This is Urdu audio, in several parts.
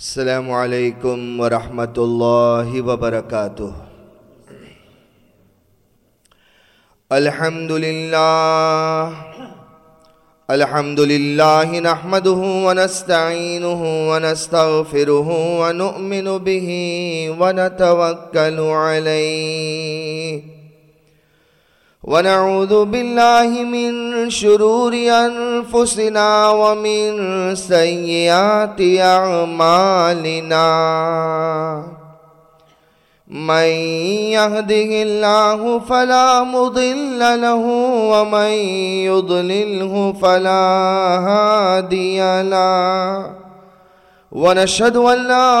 السلام علیکم ورحمۃ اللہ وبرکاتہ۔ الحمد للہ الحمد للہ نحمده ونستعینه ونستغفره ونؤمن به ونتوکل علیه ونعوذ بالله من شرور أنفسنا ومن سيئات أعمالنا. من يهده الله فلا مضل له ومن يضلله فلا هادي له. ونشهد أن لا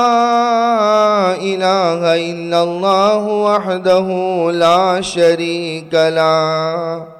إله إلا الله وحده لا شريك له.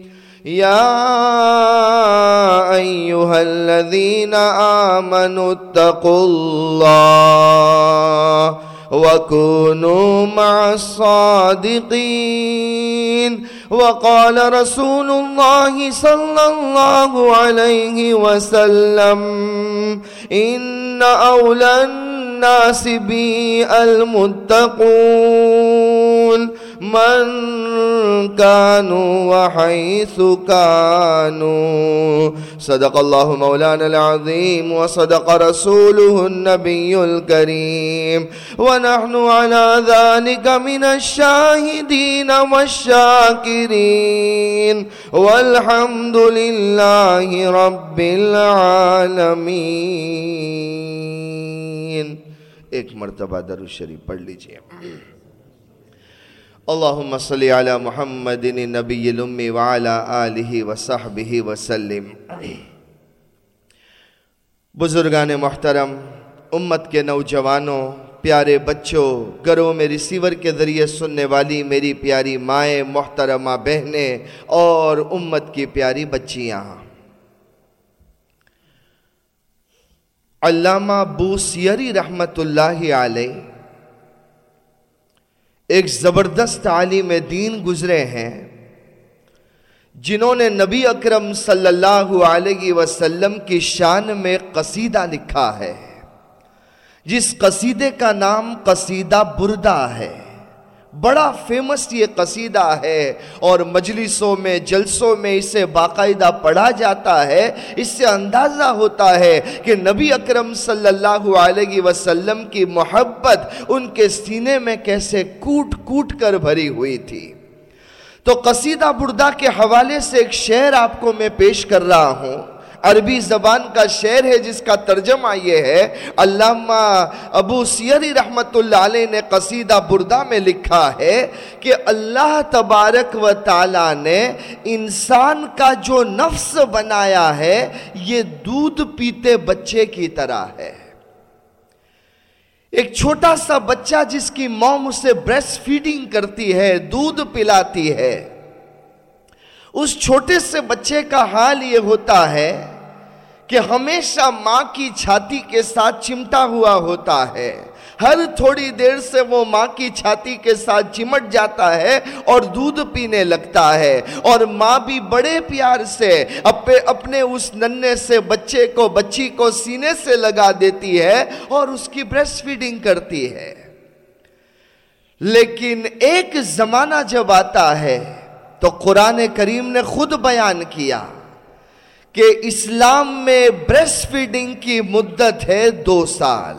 يا أيها الذين آمنوا اتقوا الله وكونوا مع الصادقين. وقال رسول الله صلى الله عليه وسلم إن أولى الناس بي المتقون. من كانوا وحيث كانوا. صدق الله مولانا العظيم وصدق رسوله النبي الكريم. ونحن على ذلك من الشاهدين والشاكرين. والحمد لله رب العالمين. ایک مرتبہ درو شریف پڑھ لیجیے۔ اللہم صلی علی محمد نبی الامی وعلا آلہ وصحبہ وسلم. بزرگان محترم، امت کے نوجوانوں، پیارے بچوں، گھروں میں ریسیور کے ذریعے سننے والی میری پیاری مائیں، محترمہ بہنیں اور امت کی پیاری بچیاں۔ علامہ بوسیری رحمت اللہ علیہ ایک زبردست عالم دین گزرے ہیں، جنہوں نے نبی اکرم صلی اللہ علیہ وسلم کی شان میں قصیدہ لکھا ہے۔ جس قصیدے کا نام قصیدہ بردہ ہے۔ بڑا فیمس یہ قصیدہ ہے اور مجلسوں میں، جلسوں میں اسے باقاعدہ پڑھا جاتا ہے۔ اس سے اندازہ ہوتا ہے کہ نبی اکرم صلی اللہ علیہ وسلم کی محبت ان کے سینے میں کیسے کوٹ کوٹ کر بھری ہوئی تھی۔ تو قصیدہ بردہ کے حوالے سے ایک شعر آپ کو میں پیش کر رہا ہوں۔ عربی زبان کا شعر ہے جس کا ترجمہ یہ ہے، علامہ ابو سیری رحمت اللہ علیہ نے قصیدہ بردہ میں لکھا ہے کہ اللہ تبارک و تعالی نے انسان کا جو نفس بنایا ہے، یہ دودھ پیتے بچے کی طرح ہے۔ ایک چھوٹا سا بچہ جس کی موم اسے بریس فیڈنگ کرتی ہے، دودھ پلاتی ہے۔ اس چھوٹے سے بچے کا حال یہ ہوتا ہے کہ ہمیشہ ماں کی چھاتی کے ساتھ چمٹا ہوا ہوتا ہے۔ ہر تھوڑی دیر سے وہ ماں کی چھاتی کے ساتھ چمٹ جاتا ہے اور دودھ پینے لگتا ہے۔ اور ماں بھی بڑے پیار سے اپنے اس ننے سے بچے کو، بچی کو سینے سے لگا دیتی ہے اور اس کی بریس فیڈنگ کرتی ہے۔ لیکن ایک زمانہ جب آتا ہے تو قرآن کریم نے خود بیان کیا۔ کہ اسلام میں بریس فیڈنگ کی مدت ہے دو سال۔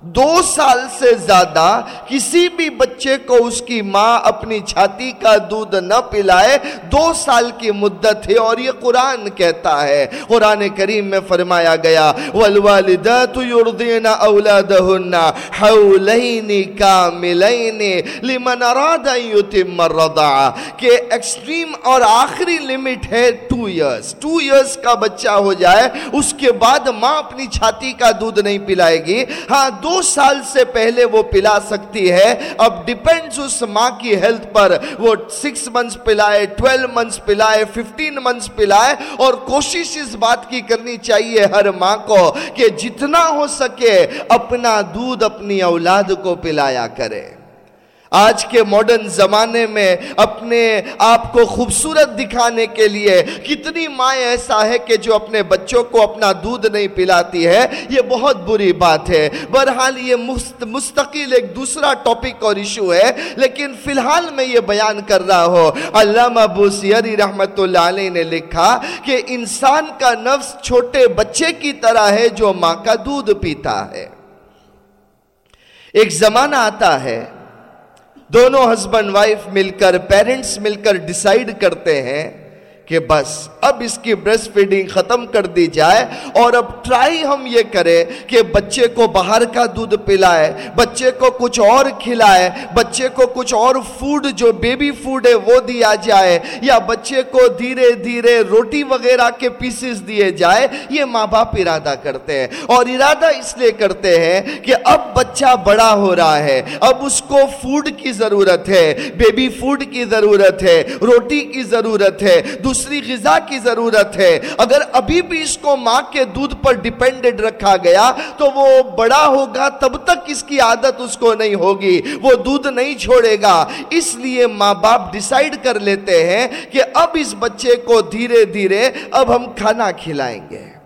دو سال سے زیادہ کسی بھی بچے بچے کو اس کی ماں اپنی چھاتی کا دودھ نہ پلائے، دو سال کی مدت ہے اور یہ قرآن کہتا ہے۔ قرآن کریم میں فرمایا گیا، والوالدات یردین اولادہن حولین کاملین لمن اراد یتم الرضاع کہ ایکسٹریم اور آخری لمٹ ہے ٹو ایئرز ٹو ایئرز کا بچہ ہو جائے، اس کے بعد ماں اپنی چھاتی کا دودھ نہیں پلائے گی۔ ہاں دو سال سے پہلے وہ پلا سکتی ہے۔ اب ڈیپینڈز اس ماں کی ہیلتھ پر وہ سکس منتھس پلائے ٹویلو منتھس پلائے ففٹین منتھس پلائے اور کوشش اس بات کی کرنی چاہیے ہر ماں کو کہ جتنا ہو سکے اپنا دودھ اپنی اولاد کو پلایا کرے آج کے ماڈرن زمانے میں اپنے آپ کو خوبصورت دکھانے کے لیے کتنی مائیں ایسا ہے کہ جو اپنے بچوں کو اپنا دودھ نہیں پلاتی ہے، یہ بہت بری بات ہے۔ بہرحال یہ مستقل ایک دوسرا ٹاپک اور ایشو ہے، لیکن فی الحال میں یہ بیان کر رہا ہوں۔ علامہ بوسیری رحمت اللہ علیہ نے لکھا کہ انسان کا نفس چھوٹے بچے کی طرح ہے جو ماں کا دودھ پیتا ہے۔ ایک زمانہ آتا ہے دونوں ہسبینڈ وائف مل کر پیرنٹس مل کر ڈیسائیڈ کرتے ہیں کہ بس۔ اب اس کی بریسٹ فیڈنگ ختم کر دی جائے اور اب ٹرائی ہم یہ کریں کہ بچے کو باہر کا دودھ پلائے، بچے کو کچھ اور کھلائے، بچے کو کچھ اور فوڈ جو بیبی فوڈ ہے وہ دیا جائے، یا بچے کو دھیرے دھیرے روٹی وغیرہ کے پیسز دیے جائے، یہ ماں باپ ارادہ کرتے ہیں۔ اور ارادہ اس لیے کرتے ہیں کہ اب بچہ بڑا ہو رہا ہے، اب اس کو فوڈ کی ضرورت ہے بیبی فوڈ کی ضرورت ہے، روٹی کی ضرورت ہے دوسری دوسری غذا کی ضرورت ہے۔ اگر ابھی بھی اس کو ماں کے دودھ پر ڈیپینڈڈ رکھا گیا، تو وہ بڑا ہوگا، تب تک اس کی عادت اس کو نہیں ہوگی۔ وہ دودھ نہیں چھوڑے گا۔ اس لیے ماں باپ ڈیسائیڈ کر لیتے ہیں کہ اب اس بچے کو دھیرے دھیرے اب ہم کھانا کھلائیں گے۔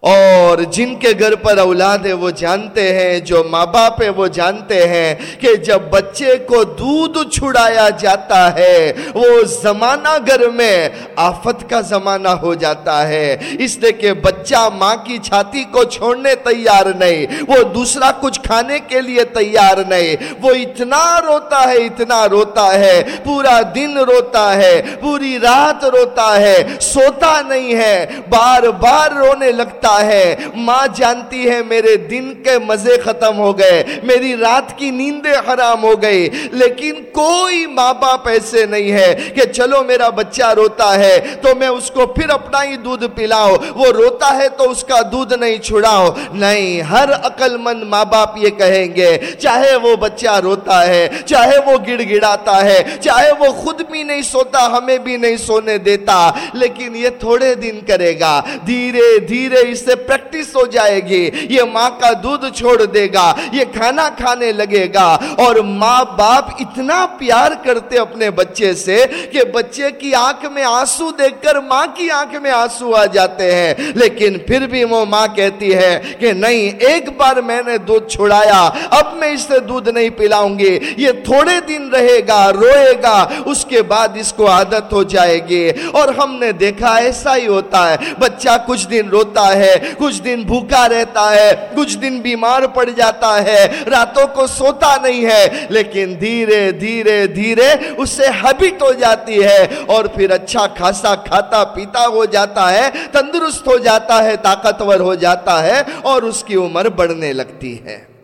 اور جن کے گھر پر اولاد ہے وہ جانتے ہیں، جو ماں باپ ہے وہ جانتے ہیں کہ جب بچے کو دودھ چھڑایا جاتا ہے، وہ زمانہ گھر میں آفت کا زمانہ ہو جاتا ہے۔ اس لیے کہ بچہ ماں کی چھاتی کو چھوڑنے تیار نہیں، وہ دوسرا کچھ کھانے کے لیے تیار نہیں۔ وہ اتنا روتا ہے، اتنا روتا ہے، پورا دن روتا ہے، پوری رات روتا ہے، سوتا نہیں ہے۔ بار بار رونے لگتا ہے۔ ماں جانتی ہے میرے دن کے مزے ختم ہو گئے، میری رات کی نیندیں حرام ہو گئی۔ لیکن کوئی ماں باپ ایسے نہیں ہے کہ چلو میرا بچہ روتا ہے تو میں اس کو پھر اپنا ہی دودھ پلاؤ وہ روتا ہے تو اس کا دودھ نہیں چھڑاؤ نہیں، ہر عقل مند ماں باپ یہ کہیں گے، چاہے وہ بچہ روتا ہے، چاہے وہ گڑ گڑاتا ہے، چاہے وہ خود بھی نہیں سوتا، ہمیں بھی نہیں سونے دیتا۔ لیکن یہ تھوڑے دن کرے گا۔ دھیرے دھیرے اس سے پریکٹس ہو جائے گی۔ یہ ماں کا دودھ چھوڑ دے گا، یہ کھانا کھانے لگے گا۔ اور ماں باپ اتنا پیار کرتے اپنے بچے سے کہ بچے کی آنکھ میں آنسو دیکھ کر ماں کی آنکھ میں آنسو آ جاتے ہیں۔ لیکن پھر بھی وہ ماں کہتی ہے کہ نہیں، ایک بار میں نے دودھ چھڑایا اب میں اس سے دودھ نہیں پلاؤں گی۔ یہ تھوڑے دن رہے گا، روئے گا، اس کے بعد اس کو عادت ہو جائے گی۔ اور ہم نے دیکھا ایسا ہی ہوتا ہے، بچہ کچھ دن روتا ہے کچھ دن بھوکا رہتا ہے، کچھ دن بیمار پڑ جاتا ہے، راتوں کو سوتا نہیں ہے، لیکن دھیرے دھیرے دھیرے اس سے ہیبٹ ہو جاتی ہے اور پھر اچھا خاصا کھاتا پیتا ہو جاتا ہے، تندرست ہو جاتا ہے، طاقتور ہو جاتا ہے اور اس کی عمر بڑھنے لگتی ہے۔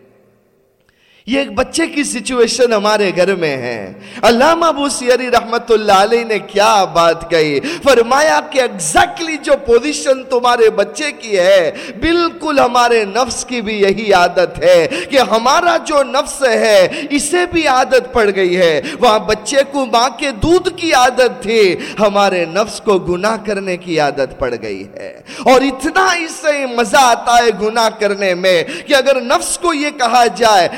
یہ ایک بچے کی سچویشن ہمارے گھر میں ہے۔ علامہ ابو سیری رحمت اللہ علیہ نے کیا بات کہی؟ فرمایا کہ ایگزیکٹلی جو پوزیشن تمہارے بچے کی ہے، بالکل ہمارے نفس کی بھی یہی عادت ہے کہ ہمارا جو نفس ہے، اسے بھی عادت پڑ گئی ہے۔ وہاں بچے کو ماں کے دودھ کی عادت تھی، ہمارے نفس کو گناہ کرنے کی عادت پڑ گئی ہے۔ اور اتنا اس سے مزہ آتا ہے گناہ کرنے میں کہ اگر نفس کو یہ کہا جائے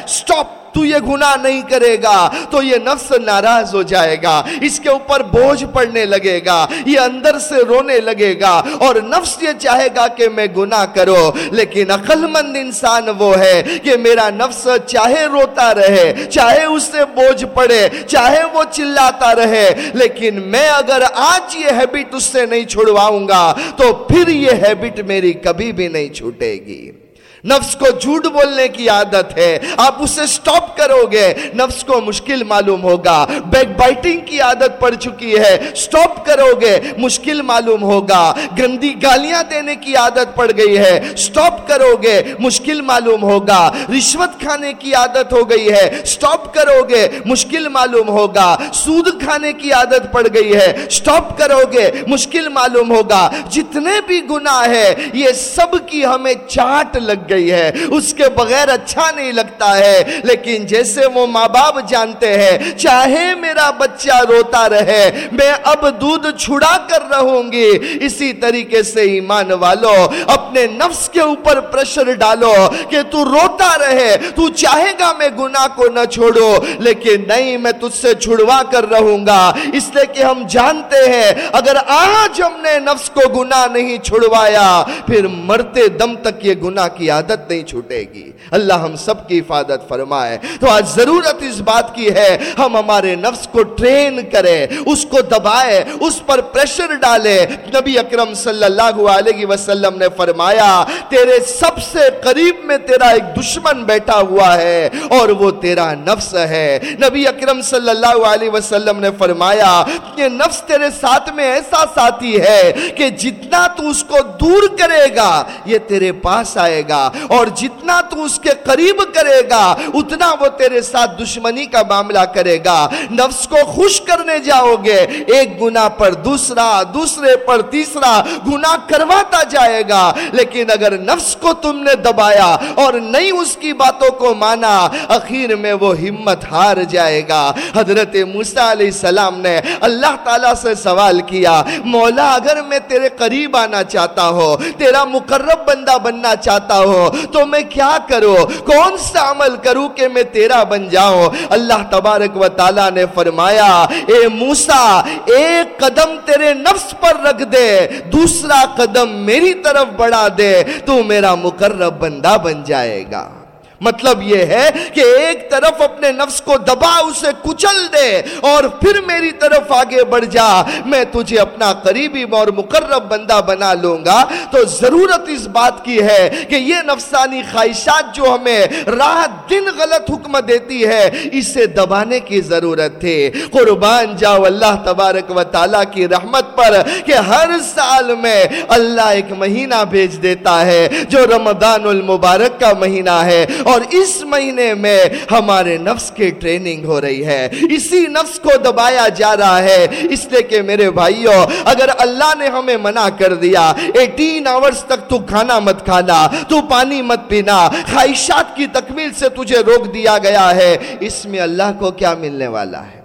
تو یہ گناہ نہیں کرے گا، تو یہ نفس ناراض ہو جائے گا، اس کے اوپر بوجھ پڑنے لگے گا، یہ اندر سے رونے لگے گا اور نفس یہ چاہے گا کہ میں گناہ کرو، لیکن عقل مند انسان وہ ہے کہ میرا نفس چاہے روتا رہے، چاہے اس سے بوجھ پڑے، چاہے وہ چلاتا رہے، لیکن میں اگر آج یہ ہیبٹ اس سے نہیں چھڑواؤں گا، تو پھر یہ ہیبٹ میری کبھی بھی نہیں چھوٹے گی۔ نفس کو جھوٹ بولنے کی عادت ہے۔ آپ اسے سٹاپ کرو گے نفس کو مشکل معلوم ہوگا۔ بیک بائٹنگ کی عادت پڑ چکی ہے۔ سٹاپ کرو گے مشکل معلوم ہوگا۔ گندی گالیاں دینے کی عادت پڑ گئی ہے۔ سٹاپ کرو گے مشکل معلوم ہوگا۔ رشوت کھانے کی عادت ہو گئی ہے۔ سٹاپ کرو گے مشکل معلوم ہوگا۔ سود کھانے کی عادت پڑ گئی ہے۔ سٹاپ کرو گے مشکل معلوم ہوگا۔ جتنے بھی گناہ ہے یہ سب کی ہمیں چاٹ لگ گئی ہے۔ اس کے بغیر اچھا نہیں لگتا ہے۔ لیکن جیسے وہ ماں باپ جانتے ہیں، چاہے میرا بچہ روتا رہے، میں اب دودھ چھڑا کر رہوں گی۔ اسی طریقے سے ایمان والو، اپنے نفس کے اوپر پریشر ڈالو کہ تو روتا رہے، تو چاہے گا میں گناہ کو نہ چھوڑو لیکن نہیں، میں تجھ سے چھڑوا کر رہوں گا۔ اس لیے کہ ہم جانتے ہیں، اگر آج ہم نے نفس کو گناہ نہیں چھڑوایا، پھر مرتے دم تک یہ گناہ کی کی عادت نہیں چھوٹے گی۔ اللہ ہم سب کی حفاظت فرمائے۔ تو آج ضرورت اس بات کی ہے، ہم ہمارے نفس کو ٹرین کریں، اس کو دبائے اس پر پریشر ڈالے نبی اکرم صلی اللہ علیہ وسلم نے فرمایا، تیرے سب سے قریب میں تیرا ایک دشمن بیٹھا ہوا ہے اور وہ تیرا نفس ہے۔ نبی اکرم صلی اللہ علیہ وسلم نے فرمایا، یہ نفس تیرے ساتھ میں ایسا ساتھی ہے کہ جتنا تو اس کو دور کرے گا، یہ تیرے پاس آئے گا۔ گا اور جتنا تو اس کے قریب کرے گا، اتنا وہ تیرے ساتھ دشمنی کا معاملہ کرے گا۔ نفس کو خوش کرنے جاؤ گے، ایک گناہ پر دوسرا، دوسرے پر تیسرا گناہ کرواتا جائے گا۔ لیکن اگر نفس کو تم نے دبایا اور نہیں اس کی باتوں کو مانا اخیر میں وہ ہمت ہار جائے گا۔ حضرت موسیٰ علیہ السلام نے اللہ تعالیٰ سے سوال کیا، مولا اگر میں تیرے قریب آنا چاہتا ہو تیرا مقرب بندہ بننا چاہتا ہو تو میں کیا کروں؟ کون سا عمل کروں کہ میں تیرا بن جاؤں؟ اللہ تبارک و تعالیٰ نے فرمایا، اے موسیٰ، ایک قدم تیرے نفس پر رکھ دے، دوسرا قدم میری طرف بڑھا دے، تو میرا مقرب بندہ بن جائے گا۔ مطلب یہ ہے کہ ایک طرف اپنے نفس کو دبا، اسے کچل دے اور پھر میری طرف آگے بڑھ جا۔ میں تجھے اپنا قریبی اور مقرب بندہ بنا لوں گا۔ تو ضرورت اس بات کی ہے کہ یہ نفسانی خواہشات جو ہمیں رات دن غلط حکم دیتی ہے، اسے دبانے کی ضرورت تھی۔ قربان جاؤ اللہ تبارک و تعالیٰ کی رحمت پر کہ ہر سال میں اللہ ایک مہینہ بھیج دیتا ہے، جو رمضان المبارک کا مہینہ ہے۔ اور اس مہینے میں ہمارے نفس کی ٹریننگ ہو رہی ہے۔ اسی نفس کو دبایا جا رہا ہے۔ اس لیے کہ میرے بھائیوں، اگر اللہ نے ہمیں منع کر دیا ایٹین آورز تک تو کھانا مت کھانا، تو پانی مت پینا، خواہشات کی تکمیل سے تجھے روک دیا گیا ہے۔ اس میں اللہ کو کیا ملنے والا ہے؟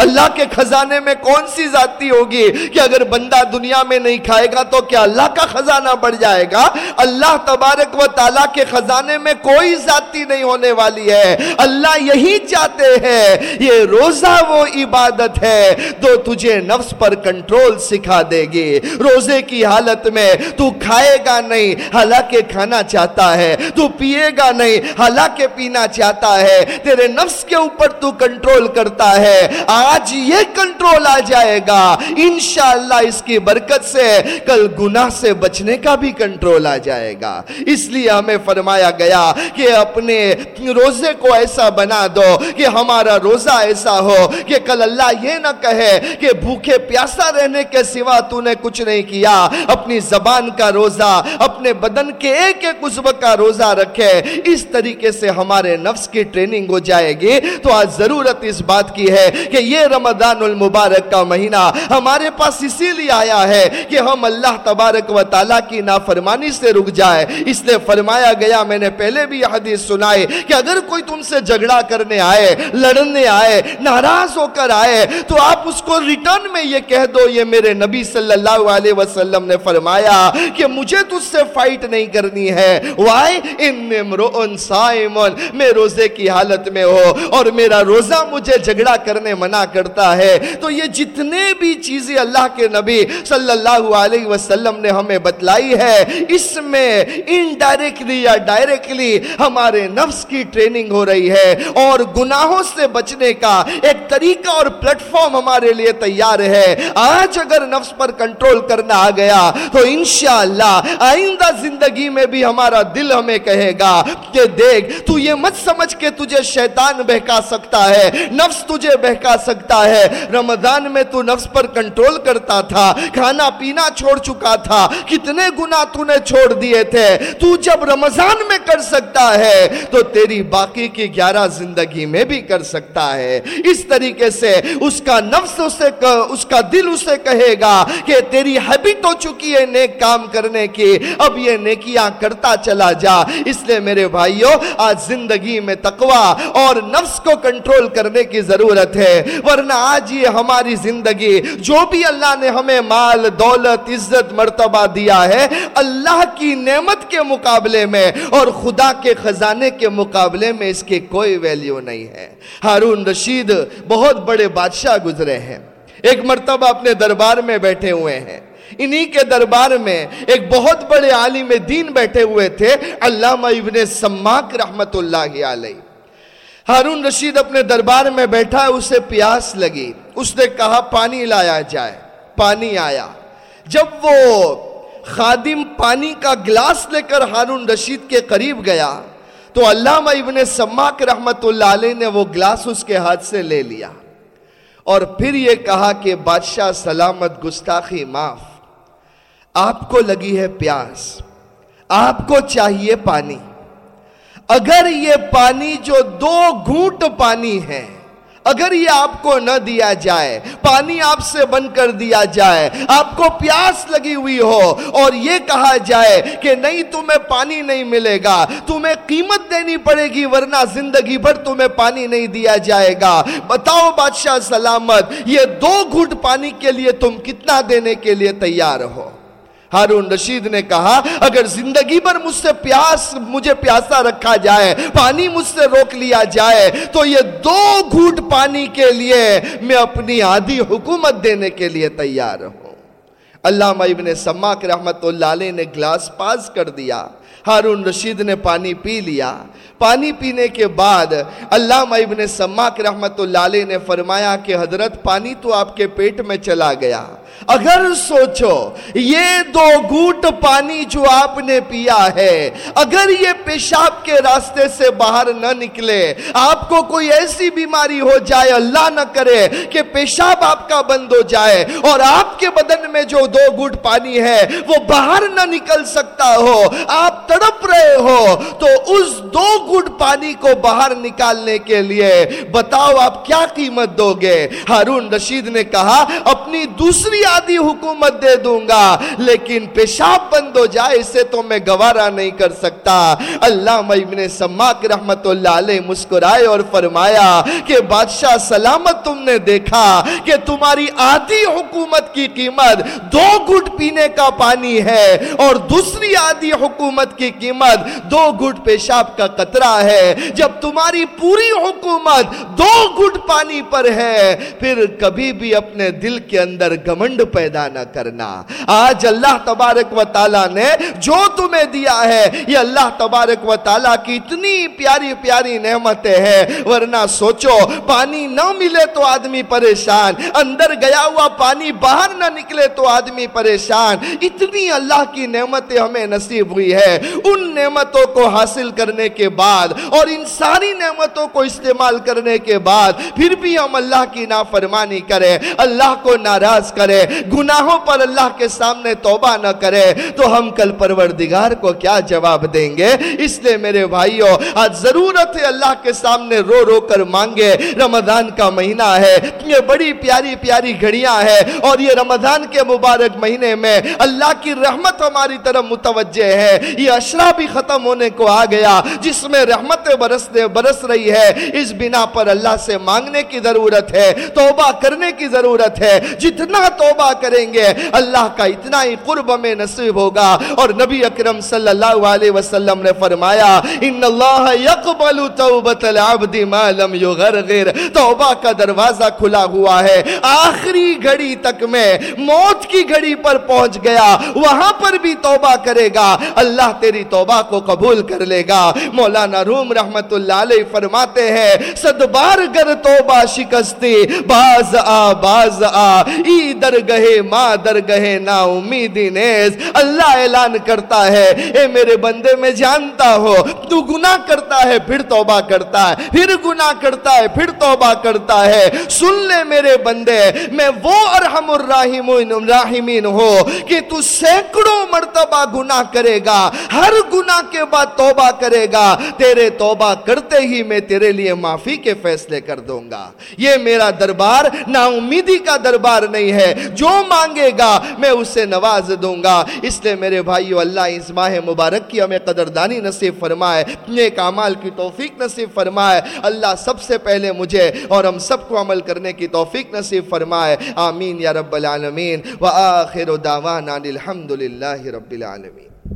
اللہ کے خزانے میں کون سی ذاتی ہوگی کہ اگر بندہ دنیا میں نہیں کھائے گا تو کیا اللہ کا خزانہ بڑھ جائے گا؟ اللہ تبارک و تعالیٰ کے خزانے میں کوئی ذاتی نہیں ہونے والی ہے۔ اللہ یہی چاہتے ہیں۔ یہ روزہ وہ عبادت ہے تو تجھے نفس پر کنٹرول سکھا دے گی۔ روزے کی حالت میں تو کھائے گا نہیں، حالانکہ کھانا چاہتا ہے۔ تو پیے گا نہیں، حالانکہ پینا چاہتا ہے۔ تیرے نفس کے اوپر تو کنٹرول کرتا ہے۔ آج آج یہ کنٹرول آ جائے گا۔ انشاءاللہ اس کی برکت سے، کل گناہ سے بچنے کا بھی کنٹرول آ جائے گا۔ اس لیے ہمیں فرمایا گیا کہ اپنے روزے کو ایسا بنا دو کہ ہمارا روزہ ایسا ہو کہ کل اللہ یہ نہ کہے کہ بھوکے پیاسا رہنے کے سوا تو نے کچھ نہیں کیا۔ اپنی زبان کا روزہ، اپنے بدن کے ایک ایک عزو کا روزہ رکھے۔ اس طریقے سے ہمارے نفس کی ٹریننگ ہو جائے گی۔ تو آج ضرورت اس بات کی ہے کہ یہ رمضان المبارک کا مہینہ ہمارے پاس اسی لیے آیا ہے کہ ہم اللہ تبارک و تعالیٰ کی نافرمانی سے رک جائے۔ اس لیے فرمایا گیا، میں نے پہلے بھی حدیث سنائے کہ اگر کوئی تم سے جگڑا کرنے آئے، لڑنے آئے، ناراض ہو کر آئے، تو آپ اس کو ریٹرن میں یہ کہہ دو۔ یہ میرے نبی صلی اللہ علیہ وسلم نے فرمایا کہ مجھے تجھ سے فائٹ نہیں کرنی ہے۔ ان میں روزے کی حالت میں ہو اور میرا روزہ مجھے جگڑا کرنے منع منع کرتا ہے۔ تو یہ جتنے بھی چیزیں اللہ کے نبی صلی اللہ علیہ وسلم نے ہمیں بتلائی ہے، اس میں انڈائریکٹلی یا ڈائریکٹلی ہمارے نفس کی ٹریننگ ہو رہی ہے۔ اور گناہوں سے بچنے کا ایک طریقہ اور پلیٹ فارم ہمارے لیے تیار ہے۔ آج اگر نفس پر کنٹرول کرنا آ گیا، تو انشاءاللہ آئندہ زندگی میں بھی ہمارا دل ہمیں کہے گا کہ دیکھ، تو یہ مت سمجھ کے تجھے شیطان بہکا سکتا ہے۔ نفس تجھے بہکا سکتا سکتا ہے۔ رمضان میں تو نفس پر کنٹرول کرتا تھا، کھانا پینا چھوڑ چکا تھا۔ کتنے گناہ تو نے چھوڑ دیے تھے۔ تو جب رمضان میں کر سکتا ہے، تو تیری باقی کی گیارہ زندگی میں بھی کر سکتا ہے۔ اس طریقے سے اس کا نفس اسے اس کا دل اسے کہے گا کہ تیری حبیت ہو چکی ہے نیک کام کرنے کی، اب یہ نیکیاں کرتا چلا جا۔ اس لیے میرے بھائیوں آج زندگی میں تقوی اور نفس کو کنٹرول کرنے کی ضرورت ہے۔ ورنہ آج یہ ہماری زندگی جو بھی اللہ نے ہمیں مال، دولت، عزت، مرتبہ دیا ہے، اللہ کی نعمت کے مقابلے میں اور خدا کے خزانے کے مقابلے میں اس کی کوئی ویلیو نہیں ہے۔ ہارون رشید بہت بڑے بادشاہ گزرے ہیں۔ ایک مرتبہ اپنے دربار میں بیٹھے ہوئے ہیں۔ انہی کے دربار میں ایک بہت بڑے عالم دین بیٹھے ہوئے تھے، علامہ ابن سماک رحمت اللہ علیہ۔ ہارون رشید اپنے دربار میں بیٹھا اسے پیاس لگی۔ اس نے کہا، پانی لایا جائے۔ پانی آیا۔ جب وہ خادم پانی کا گلاس لے کر ہارون رشید کے قریب گیا، تو علامہ ابن سماک رحمت اللہ علیہ نے وہ گلاس اس کے ہاتھ سے لے لیا۔ اور پھر یہ کہا کہ، بادشاہ سلامت گستاخی معاف۔ آپ کو لگی ہے پیاس۔ آپ کو چاہیے پانی۔ اگر یہ پانی جو دو گھوٹ پانی ہے، اگر یہ آپ کو نہ دیا جائے، پانی آپ سے بن کر دیا جائے، آپ کو پیاس لگی ہوئی ہو اور یہ کہا جائے کہ نہیں تمہیں پانی نہیں ملے گا، تمہیں قیمت دینی پڑے گی ورنہ زندگی بھر تمہیں پانی نہیں دیا جائے گا۔ بتاؤ بادشاہ سلامت، یہ دو گھٹ پانی کے لیے تم کتنا دینے کے لیے تیار ہو؟ ہارون رشید نے کہا، اگر زندگی پر مجھ سے پیاس، مجھے پیاسا رکھا جائے، پانی مجھ سے روک لیا جائے، تو یہ دو گھوٹ پانی کے لیے میں اپنی آدھی حکومت دینے کے لیے تیار ہوں۔ علامہ ابن سماک رحمت اللہ علیہ نے گلاس پاس کر دیا۔ ہارون رشید نے پانی پی لیا۔ پانی پینے کے بعد علامہ ابن سماک رحمت اللہ علیہ نے فرمایا کہ حضرت پانی تو آپ کے پیٹ میں چلا گیا۔ اگر سوچو، یہ دو گوٹ پانی جو آپ نے پیا ہے، اگر یہ پیشاب کے راستے سے باہر نہ نکلے، آپ کو کوئی ایسی بیماری ہو جائے، اللہ نہ کرے کہ پیشاب آپ کا بند ہو جائے اور آپ کے بدن میں جو دو گوٹ پانی ہے، وہ باہر نہ نکل سکتا ہو۔ آپ تڑپ رہے ہو، تو اس دو گوٹ پانی کو باہر نکالنے کے لیے بتاؤ آپ کیا قیمت دو گے؟ ہارون رشید نے کہا، اپنی دوسری آدھی حکومت دے دوں گا، لیکن پیشاب بند ہو جائے، اسے تو میں گوارا نہیں کر سکتا۔ اللہ ابن سماک رحمت اللہ علیہ مسکرائے اور فرمایا کہ بادشاہ سلامت تم نے دیکھا کہ تمہاری آدھی حکومت کی قیمت دو گھٹ پینے کا پانی ہے اور دوسری آدھی حکومت کی قیمت دو گھٹ پیشاب کا قطرہ ہے۔ جب تمہاری پوری حکومت دو گھٹ پانی پر ہے، پھر کبھی بھی اپنے دل کے اندر گمنڈ پیدا نہ کرنا۔ آج اللہ تبارک و تعالیٰ نے جو تمہیں دیا ہے، یہ اللہ تبارک و تعالیٰ کی اتنی پیاری پیاری نعمتیں ہیں۔ ورنہ سوچو، پانی نہ ملے تو آدمی پریشان۔ اندر گیا ہوا پانی باہر نہ نکلے تو آدمی پریشان۔ اتنی اللہ کی نعمتیں ہمیں نصیب ہوئی ہے ان نعمتوں کو حاصل کرنے کے بعد اور ان ساری نعمتوں کو استعمال کرنے کے بعد پھر بھی ہم اللہ کی نافرمانی کریں، اللہ کو ناراض کریں، گناہوں پر اللہ کے سامنے توبہ نہ کرے تو ہم کل پروردگار کو کیا جواب دیں گے؟ اس لیے میرے بھائیوں آج ضرورت ہے اللہ کے سامنے رو رو کر مانگے۔ رمضان کا مہینہ ہے، یہ بڑی پیاری پیاری گھڑیاں ہے اور یہ رمضان کے مبارک مہینے میں اللہ کی رحمت ہماری طرف متوجہ ہے۔ یہ اشرا بھی ختم ہونے کو آ گیا، جس میں رحمت برس برس رہی ہے۔ اس بنا پر اللہ سے مانگنے کی ضرورت ہے، توبہ کرنے کی ضرورت ہے۔ جتنا توبہ کریں گے، اللہ کا اتنا ہی قرب میں نصیب ہوگا۔ اور نبی اکرم صلی اللہ علیہ وسلم نے فرمایا، ان اللہ یقبل توبت العبد ما لم یغرغر توبہ کا دروازہ کھلا ہوا ہے۔ آخری گھڑی تک میں موت کی گھڑی پر پہنچ گیا۔ وہاں پر بھی توبہ کرے گا۔ اللہ تیرے تیری توبہ کو قبول کر لے گا۔ مولانا روم رحمت اللہ علیہ فرماتے ہیں صد بار گر توبہ شکستی، باز آ باز آ۔ ای درگہے ماں درگہے نا امیدی نیز۔ اللہ اعلان کرتا ہے، اے میرے بندے، میں جانتا ہو تو گناہ کرتا ہے، پھر توبہ کرتا ہے۔ پھر گناہ کرتا ہے، پھر توبہ کرتا ہے۔ سن لے میرے بندے، میں وہ ارحم الراحمین، راحمین ہو کہ تو سینکڑوں مرتبہ گناہ کرے گا۔ ہر گناہ کے بعد توبہ کرے گا۔ تیرے توبہ کرتے ہی میں تیرے لیے معافی کے فیصلے کر دوں گا۔ یہ میرا دربار نا امیدی کا دربار نہیں ہے۔ جو مانگے گا، میں اسے نواز دوں گا۔ اس لیے میرے بھائیو، اللہ اس ماہ مبارک کی ہمیں قدردانی نصیب فرمائے، نیک عمال کی توفیق نصیب فرمائے۔ اللہ سب سے پہلے مجھے اور ہم سب کو عمل کرنے کی توفیق نصیب فرمائے۔ آمین یا رب العالمین۔ وآخر دعوانا الحمدللہ رب العالمین۔